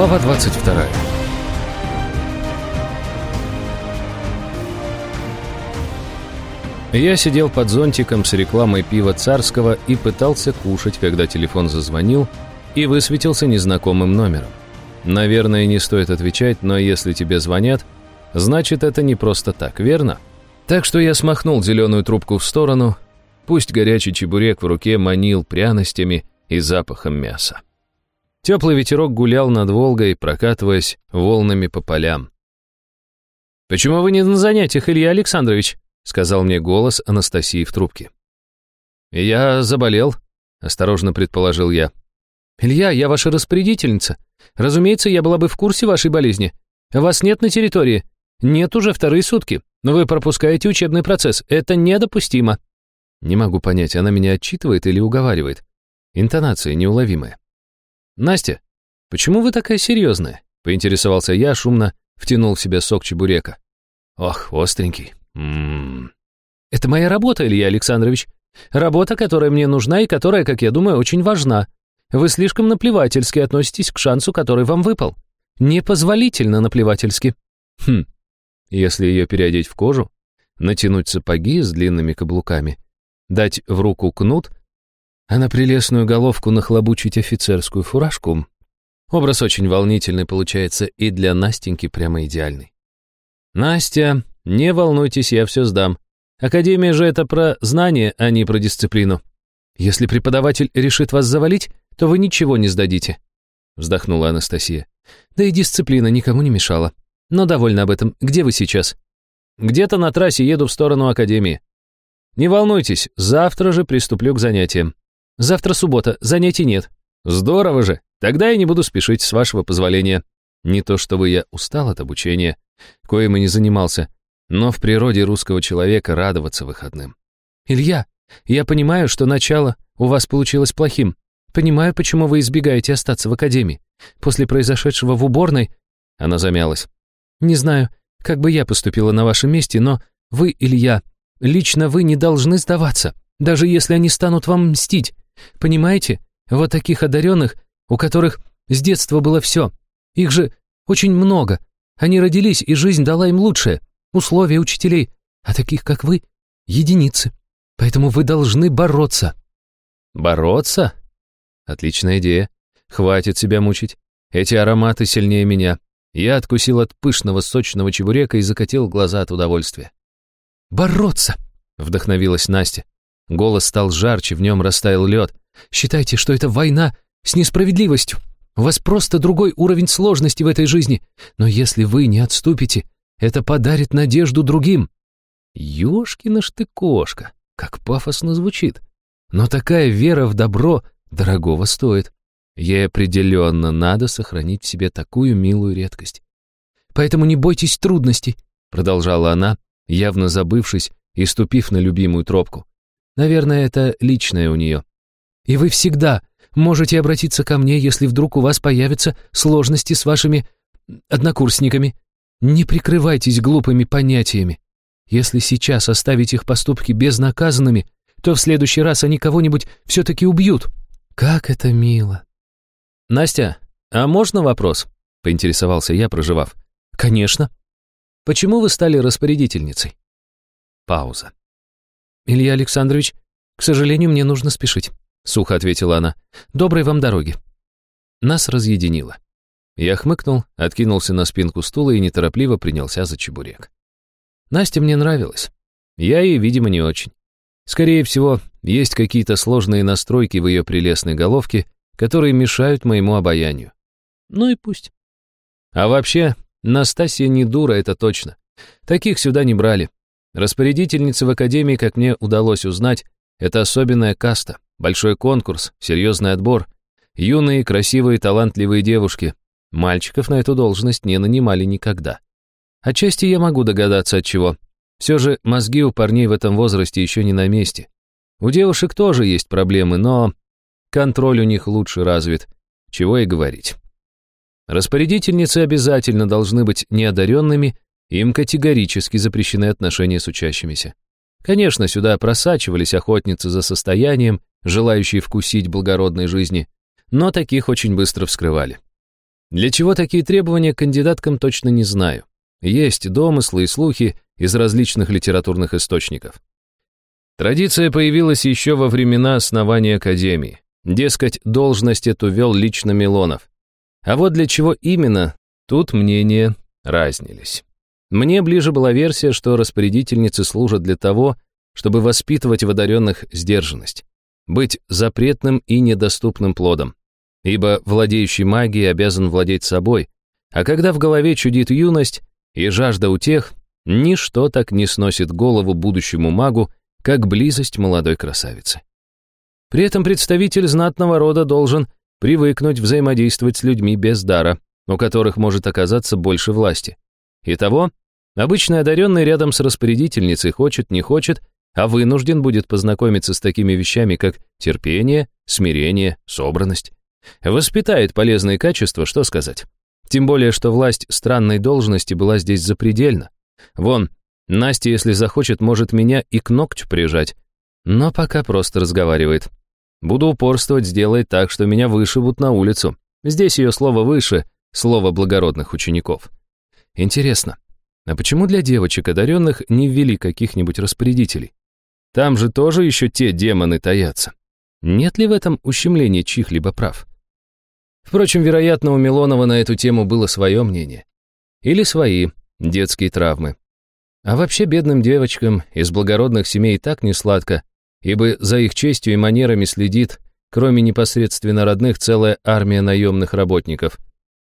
Глава 22. Я сидел под зонтиком с рекламой пива царского и пытался кушать, когда телефон зазвонил и высветился незнакомым номером. Наверное, не стоит отвечать, но если тебе звонят, значит, это не просто так, верно? Так что я смахнул зеленую трубку в сторону, пусть горячий чебурек в руке манил пряностями и запахом мяса. Теплый ветерок гулял над Волгой, прокатываясь волнами по полям. «Почему вы не на занятиях, Илья Александрович?» — сказал мне голос Анастасии в трубке. «Я заболел», — осторожно предположил я. «Илья, я ваша распорядительница. Разумеется, я была бы в курсе вашей болезни. Вас нет на территории. Нет уже вторые сутки. Но вы пропускаете учебный процесс. Это недопустимо». Не могу понять, она меня отчитывает или уговаривает. Интонация неуловимая. «Настя, почему вы такая серьезная?» — поинтересовался я, шумно втянул в себя сок чебурека. «Ох, остренький. М-м-м. Это моя работа, Илья Александрович. Работа, которая мне нужна и которая, как я думаю, очень важна. Вы слишком наплевательски относитесь к шансу, который вам выпал. Непозволительно наплевательски. Хм. Если ее переодеть в кожу, натянуть сапоги с длинными каблуками, дать в руку кнут, а на прелестную головку нахлобучить офицерскую фуражку, образ очень волнительный получается и для Настеньки прямо идеальный. Настя, не волнуйтесь, я все сдам. Академия же это про знание, а не про дисциплину. Если преподаватель решит вас завалить, то вы ничего не сдадите», — вздохнула Анастасия. «Да и дисциплина никому не мешала. Но довольна об этом. Где вы сейчас?» «Где-то на трассе еду в сторону Академии». «Не волнуйтесь, завтра же приступлю к занятиям. Завтра суббота, занятий нет». «Здорово же. Тогда я не буду спешить, с вашего позволения. Не то чтобы я устал от обучения, коим и не занимался, но в природе русского человека радоваться выходным. «Илья, я понимаю, что начало у вас получилось плохим. Понимаю, почему вы избегаете остаться в академии. После произошедшего в уборной...» Она замялась. «Не знаю, как бы я поступила на вашем месте, но вы, Илья, лично вы не должны сдаваться, даже если они станут вам мстить. Понимаете? Вот таких одаренных, у которых с детства было все. Их же очень много. Они родились, и жизнь дала им лучшее. Условия учителей. А таких, как вы, единицы. Поэтому вы должны бороться». «Бороться?» Отличная идея. Хватит себя мучить. Эти ароматы сильнее меня. Я откусил от пышного сочного чебурека и закатил глаза от удовольствия. «Бороться!» — вдохновилась Настя. Голос стал жарче, в нем растаял лед. «Считайте, что это война с несправедливостью. У вас просто другой уровень сложности в этой жизни. Но если вы не отступите, это подарит надежду другим». Ёшкина ж ты кошка, как пафосно звучит. Но такая вера в добро Дорогого стоит. Ей определенно надо сохранить в себе такую милую редкость. «Поэтому не бойтесь трудностей», — продолжала она, явно забывшись и ступив на любимую тропку. Наверное, это личное у нее. «И вы всегда можете обратиться ко мне, если вдруг у вас появятся сложности с вашими однокурсниками. Не прикрывайтесь глупыми понятиями. Если сейчас оставить их поступки безнаказанными, то в следующий раз они кого-нибудь все-таки убьют». Как это мило. Настя, а можно вопрос? Поинтересовался я, проживав. Конечно. Почему вы стали распорядительницей? Пауза. Илья Александрович, к сожалению, мне нужно спешить, сухо ответила она. Доброй вам дороги. Нас разъединило. Я хмыкнул, откинулся на спинку стула и неторопливо принялся за чебурек. Настя мне нравилась. Я ей, видимо, не очень. Скорее всего, есть какие-то сложные настройки в ее прелестной головке, которые мешают моему обаянию. Ну и пусть. А вообще, Настасья не дура, это точно. Таких сюда не брали. Распорядительницы в академии, как мне удалось узнать, это особенная каста, большой конкурс, серьезный отбор. Юные, красивые, талантливые девушки. Мальчиков на эту должность не нанимали никогда. Отчасти я могу догадаться от чего. Все же мозги у парней в этом возрасте еще не на месте. У девушек тоже есть проблемы, но контроль у них лучше развит, чего и говорить. Распорядительницы обязательно должны быть неодаренными, им категорически запрещены отношения с учащимися. Конечно, сюда просачивались охотницы за состоянием, желающие вкусить благородной жизни, но таких очень быстро вскрывали. Для чего такие требования кандидаткам точно не знаю. Есть домыслы и слухи из различных литературных источников. Традиция появилась еще во времена основания Академии. Дескать, должность эту вел лично Милонов. А вот для чего именно, тут мнения разнились. Мне ближе была версия, что распорядительницы служат для того, чтобы воспитывать в одаренных сдержанность, быть запретным и недоступным плодом. Ибо владеющий магией обязан владеть собой, а когда в голове чудит юность и жажда утех, ничто так не сносит голову будущему магу, как близость молодой красавицы. При этом представитель знатного рода должен привыкнуть взаимодействовать с людьми без дара, у которых может оказаться больше власти. Итого, обычный одаренный рядом с распорядительницей хочет, не хочет, а вынужден будет познакомиться с такими вещами, как терпение, смирение, собранность. Воспитает полезные качества, что сказать. Тем более, что власть странной должности была здесь запредельна. Вон, Настя, если захочет, может меня и к ногтю прижать. Но пока просто разговаривает. Буду упорствовать, сделает так, что меня вышибут на улицу. Здесь ее слово выше, слово благородных учеников. Интересно, а почему для девочек одаренных не ввели каких-нибудь распорядителей? Там же тоже еще те демоны таятся. Нет ли в этом ущемления чьих-либо прав? Впрочем, вероятно, у Милонова на эту тему было свое мнение. Или свои детские травмы. А вообще бедным девочкам из благородных семей так не сладко, ибо за их честью и манерами следит, кроме непосредственно родных, целая армия наемных работников.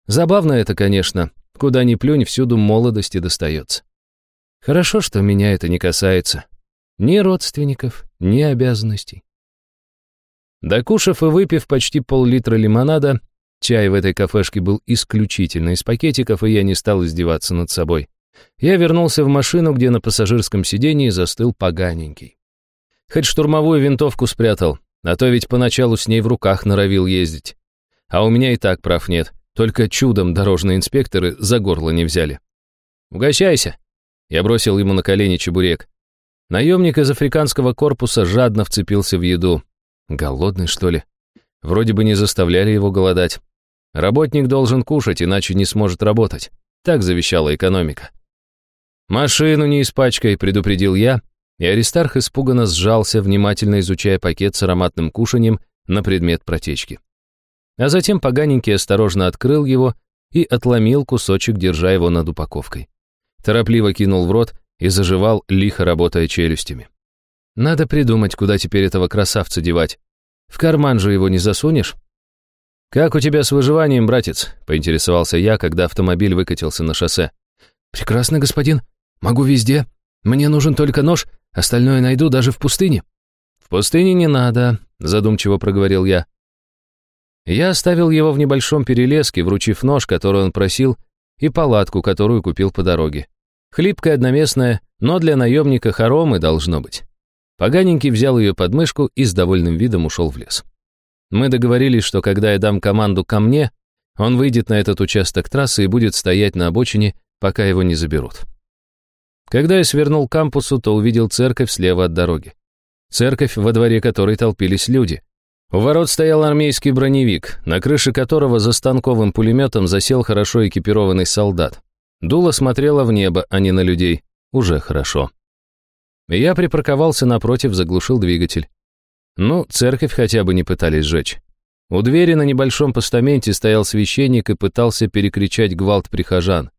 Забавно это, конечно, куда ни плюнь, всюду молодости достается. Хорошо, что меня это не касается. Ни родственников, ни обязанностей. Докушав и выпив почти пол-литра лимонада, чай в этой кафешке был исключительно из пакетиков, и я не стал издеваться над собой. Я вернулся в машину, где на пассажирском сидении застыл поганенький. Хоть штурмовую винтовку спрятал, а то ведь поначалу с ней в руках норовил ездить. А у меня и так прав нет, только чудом дорожные инспекторы за горло не взяли. «Угощайся!» Я бросил ему на колени чебурек. Наемник из африканского корпуса жадно вцепился в еду. Голодный, что ли? Вроде бы не заставляли его голодать. Работник должен кушать, иначе не сможет работать. Так завещала экономика. «Машину не испачкай», — предупредил я, и Аристарх испуганно сжался, внимательно изучая пакет с ароматным кушанием на предмет протечки. А затем поганенький осторожно открыл его и отломил кусочек, держа его над упаковкой. Торопливо кинул в рот и заживал, лихо работая челюстями. Надо придумать, куда теперь этого красавца девать. В карман же его не засунешь? «Как у тебя с выживанием, братец?» — поинтересовался я, когда автомобиль выкатился на шоссе. «Прекрасно, господин. Могу везде. Мне нужен только нож, остальное найду даже в пустыне». «В пустыне не надо», — задумчиво проговорил я. Я оставил его в небольшом перелеске, вручив нож, который он просил, и палатку, которую купил по дороге. Хлипкая одноместная, но для наемника хоромы должно быть. Поганенький взял ее под мышку и с довольным видом ушел в лес. Мы договорились, что когда я дам команду ко мне, он выйдет на этот участок трассы и будет стоять на обочине, пока его не заберут. Когда я свернул к кампусу, то увидел церковь слева от дороги. Церковь, во дворе которой толпились люди. У ворот стоял армейский броневик, на крыше которого за станковым пулеметом засел хорошо экипированный солдат. Дуло смотрело в небо, а не на людей. Уже хорошо. Я припарковался напротив, заглушил двигатель. Ну, церковь хотя бы не пытались сжечь. У двери на небольшом постаменте стоял священник и пытался перекричать гвалт прихожан.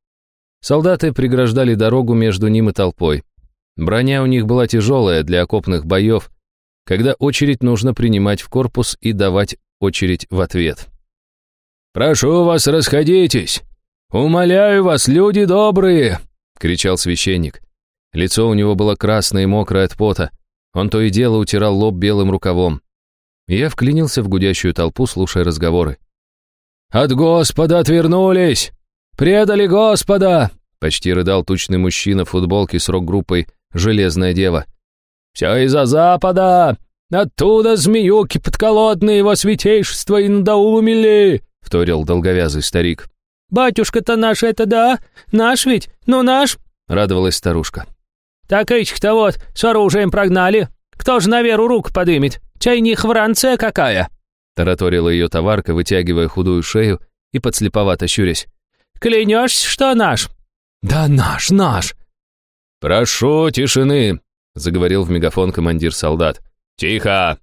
Солдаты преграждали дорогу между ним и толпой. Броня у них была тяжелая для окопных боев, когда очередь нужно принимать в корпус и давать очередь в ответ. «Прошу вас, расходитесь! Умоляю вас, люди добрые!» — кричал священник. Лицо у него было красное и мокрое от пота. Он то и дело утирал лоб белым рукавом. Я вклинился в гудящую толпу, слушая разговоры. «От Господа отвернулись! Предали Господа!» Почти рыдал тучный мужчина в футболке с рок-группой «Железная дева». «Все из-за Запада! Оттуда змеюки подколодные его святейшество и надоумили!» — вторил долговязый старик. «Батюшка-то наш это да? Наш ведь? Ну наш?» — радовалась старушка. Так этих-то вот с оружием прогнали. Кто же на веру руку подымет? Чай не Франция какая?» Тараторила ее товарка, вытягивая худую шею и подслеповато щурясь. «Клянешься, что наш?» «Да наш, наш!» «Прошу тишины!» — заговорил в мегафон командир солдат. «Тихо!»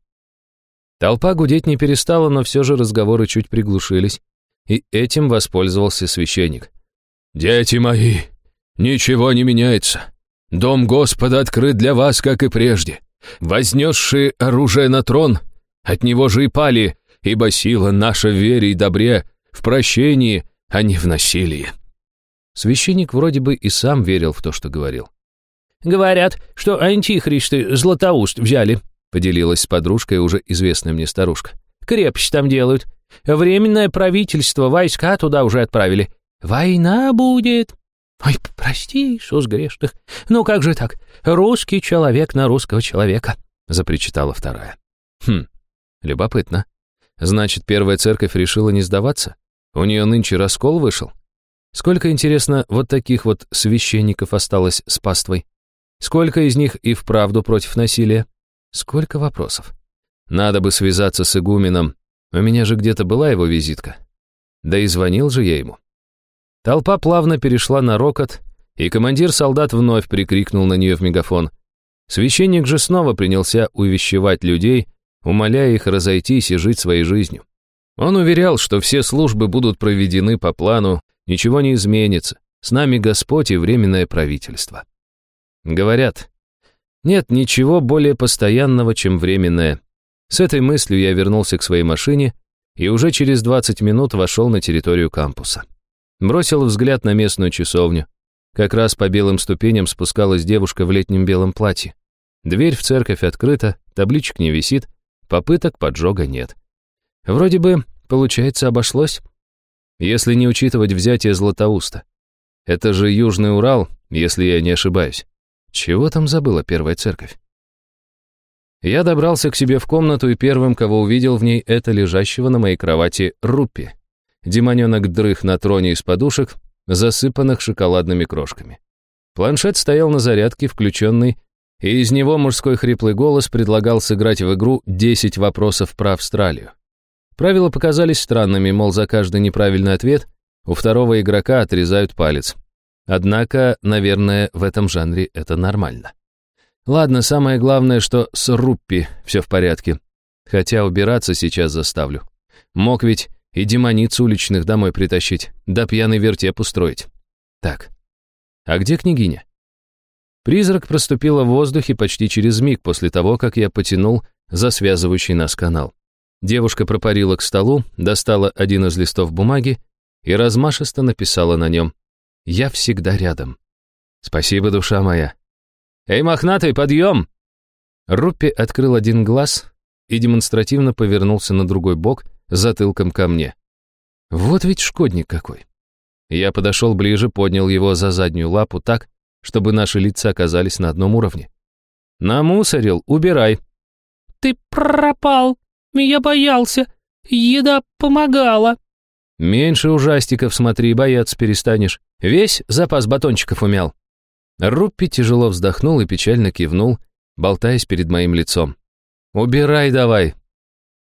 Толпа гудеть не перестала, но все же разговоры чуть приглушились, и этим воспользовался священник. «Дети мои, ничего не меняется. Дом Господа открыт для вас, как и прежде. Вознесшие оружие на трон, от него же и пали, ибо сила наша в вере и добре, в прощении, а не в насилии». Священник вроде бы и сам верил в то, что говорил. «Говорят, что антихристы Златоуст взяли», поделилась с подружкой уже известная мне старушка. «Крепость там делают. Временное правительство, войска туда уже отправили. Война будет». «Ой, прости, Иисус грешных. Ну как же так? Русский человек на русского человека», запричитала вторая. «Хм, любопытно. Значит, первая церковь решила не сдаваться? У нее нынче раскол вышел? Сколько, интересно, вот таких вот священников осталось с паствой? Сколько из них и вправду против насилия? Сколько вопросов? Надо бы связаться с игуменом. У меня же где-то была его визитка. Да и звонил же я ему. Толпа плавно перешла на рокот, и командир солдат вновь прикрикнул на нее в мегафон. Священник же снова принялся увещевать людей, умоляя их разойтись и жить своей жизнью. Он уверял, что все службы будут проведены по плану, ничего не изменится, с нами Господь и Временное правительство. Говорят, нет ничего более постоянного, чем временное. С этой мыслью я вернулся к своей машине и уже через 20 минут вошел на территорию кампуса. Бросил взгляд на местную часовню. Как раз по белым ступеням спускалась девушка в летнем белом платье. Дверь в церковь открыта, табличек не висит, попыток поджога нет. Вроде бы, получается, обошлось. Если не учитывать взятие Златоуста. Это же Южный Урал, если я не ошибаюсь. Чего там забыла первая церковь? Я добрался к себе в комнату и первым, кого увидел в ней, это лежащего на моей кровати Руппи. Демоненок дрых на троне из подушек, засыпанных шоколадными крошками. Планшет стоял на зарядке, включенный, и из него мужской хриплый голос предлагал сыграть в игру «10 вопросов про Австралию». Правила показались странными, мол, за каждый неправильный ответ у второго игрока отрезают палец. Однако, наверное, в этом жанре это нормально. Ладно, самое главное, что с Руппи все в порядке. Хотя убираться сейчас заставлю. Мог ведь и демониц уличных домой притащить, да пьяный вертеп устроить. Так, а где княгиня? Призрак проступила в воздухе почти через миг после того, как я потянул за связывающий нас канал. Девушка пропарила к столу, достала один из листов бумаги и размашисто написала на нем «Я всегда рядом». «Спасибо, душа моя». «Эй, мохнатый, подъем!» Руппи открыл один глаз и демонстративно повернулся на другой бок, затылком ко мне. Вот ведь шкодник какой. Я подошел ближе, поднял его за заднюю лапу так, чтобы наши лица оказались на одном уровне. «Намусорил, убирай». «Ты пропал!» Я боялся. Еда помогала». «Меньше ужастиков смотри, бояться перестанешь. Весь запас батончиков умял». Руппи тяжело вздохнул и печально кивнул, болтаясь перед моим лицом. «Убирай давай».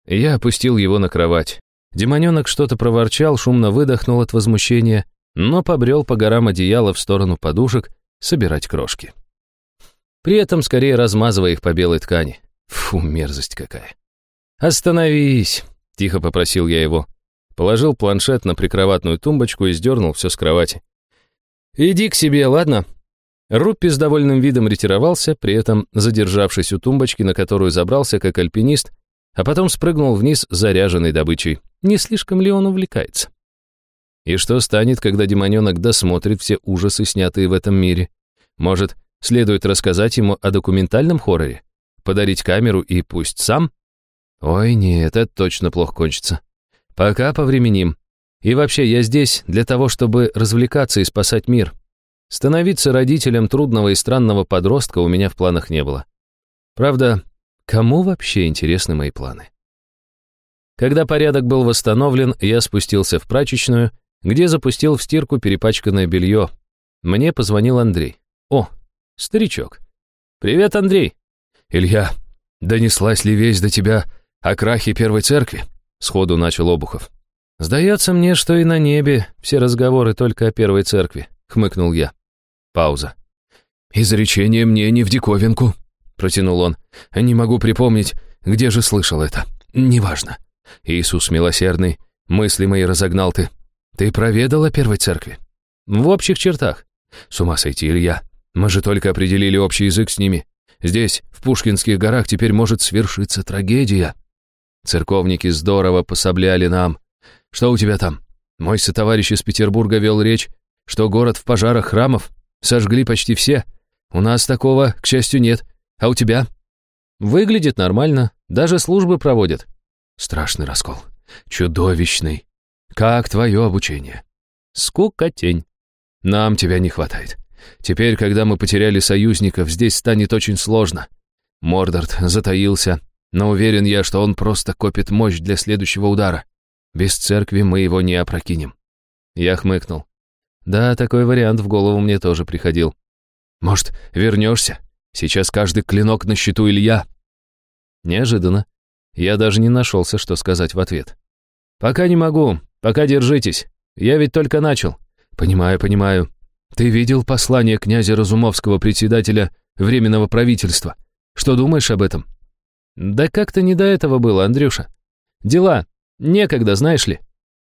Я опустил его на кровать. Демоненок что-то проворчал, шумно выдохнул от возмущения, но побрел по горам одеяла в сторону подушек собирать крошки. При этом скорее размазывая их по белой ткани. Фу, мерзость какая. «Остановись!» — тихо попросил я его. Положил планшет на прикроватную тумбочку и сдернул все с кровати. «Иди к себе, ладно?» Руппи с довольным видом ретировался, при этом задержавшись у тумбочки, на которую забрался как альпинист, а потом спрыгнул вниз заряженной добычей. Не слишком ли он увлекается? И что станет, когда демоненок досмотрит все ужасы, снятые в этом мире? Может, следует рассказать ему о документальном хорроре? Подарить камеру и пусть сам? Ой, нет, это точно плохо кончится. Пока повременим. И вообще, я здесь для того, чтобы развлекаться и спасать мир. Становиться родителем трудного и странного подростка у меня в планах не было. Правда, кому вообще интересны мои планы? Когда порядок был восстановлен, я спустился в прачечную, где запустил в стирку перепачканное белье. Мне позвонил Андрей. О, старичок. «Привет, Андрей!» «Илья, донеслась ли весть до тебя о крахе Первой Церкви?» — сходу начал Обухов. «Сдается мне, что и на небе все разговоры только о первой церкви», — хмыкнул я. Пауза. «Изречение мне не в диковинку», — протянул он. «Не могу припомнить, где же слышал это. Неважно. Иисус милосердный, мысли мои разогнал ты. Ты проведал о первой церкви?» «В общих чертах». «С ума сойти, Илья. Мы же только определили общий язык с ними. Здесь, в Пушкинских горах, теперь может свершиться трагедия. Церковники здорово пособляли нам. Что у тебя там? Мой сотоварищ из Петербурга вел речь, что город в пожарах храмов сожгли почти все. У нас такого, к счастью, нет. А у тебя? Выглядит нормально, даже службы проводят. Страшный раскол. Чудовищный. Как твое обучение? Скукотень. Нам тебя не хватает. Теперь, когда мы потеряли союзников, здесь станет очень сложно. Мордорт затаился, но уверен я, что он просто копит мощь для следующего удара. Без церкви мы его не опрокинем. Я хмыкнул. Да, такой вариант в голову мне тоже приходил. Может, вернешься? Сейчас каждый клинок на счету Илья. Неожиданно. Я даже не нашелся, что сказать в ответ. Пока не могу, пока держитесь. Я ведь только начал. Понимаю, понимаю. Ты видел послание князя Разумовского, председателя Временного правительства? Что думаешь об этом? Да как-то не до этого было, Андрюша. Дела. Некогда, знаешь ли.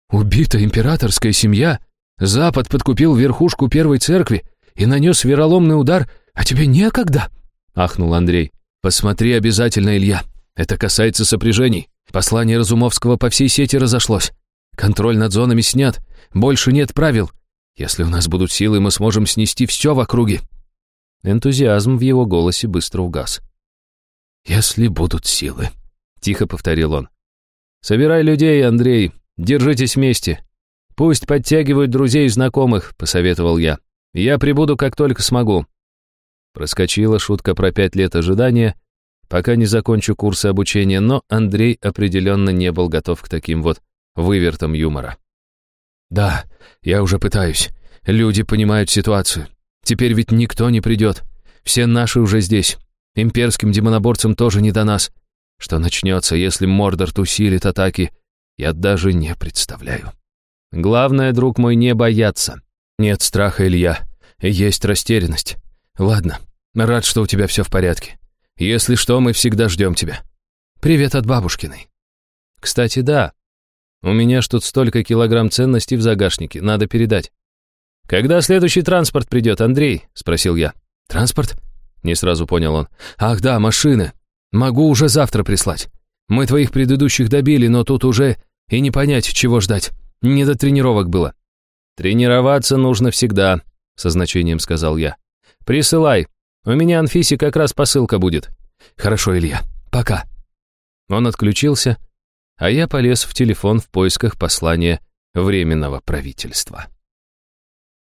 Убита императорская семья. Запад подкупил верхушку первой церкви и нанес вероломный удар, а тебе некогда? Ахнул Андрей. Посмотри обязательно, Илья. Это касается сопряжений. Послание Разумовского по всей сети разошлось. Контроль над зонами снят. Больше нет правил. Если у нас будут силы, мы сможем снести все в округе». Энтузиазм в его голосе быстро угас. «Если будут силы», — тихо повторил он. «Собирай людей, Андрей, держитесь вместе. Пусть подтягивают друзей и знакомых», — посоветовал я. «Я прибуду, как только смогу». Проскочила шутка про пять лет ожидания, пока не закончу курсы обучения, но Андрей определенно не был готов к таким вот вывертам юмора. «Да, я уже пытаюсь. Люди понимают ситуацию. Теперь ведь никто не придет. Все наши уже здесь. Имперским демоноборцам тоже не до нас. Что начнется, если Мордорт усилит атаки, я даже не представляю. Главное, друг мой, не бояться. Нет страха, Илья. Есть растерянность. Ладно, рад, что у тебя все в порядке. Если что, мы всегда ждем тебя. Привет от бабушкиной. Кстати, да, у меня ж тут столько килограмм ценностей в загашнике, надо передать. «Когда следующий транспорт придет, Андрей?» — спросил я. «Транспорт?» — не сразу понял он. «Ах да, машины. Могу уже завтра прислать. Мы твоих предыдущих добили, но тут уже и не понять, чего ждать. Не до тренировок было». «Тренироваться нужно всегда», — со значением сказал я. «Присылай. У меня Анфисе как раз посылка будет». «Хорошо, Илья. Пока». Он отключился, а я полез в телефон в поисках послания Временного правительства.